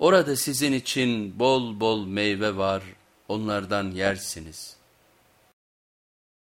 Orada sizin için bol bol meyve var, onlardan yersiniz.''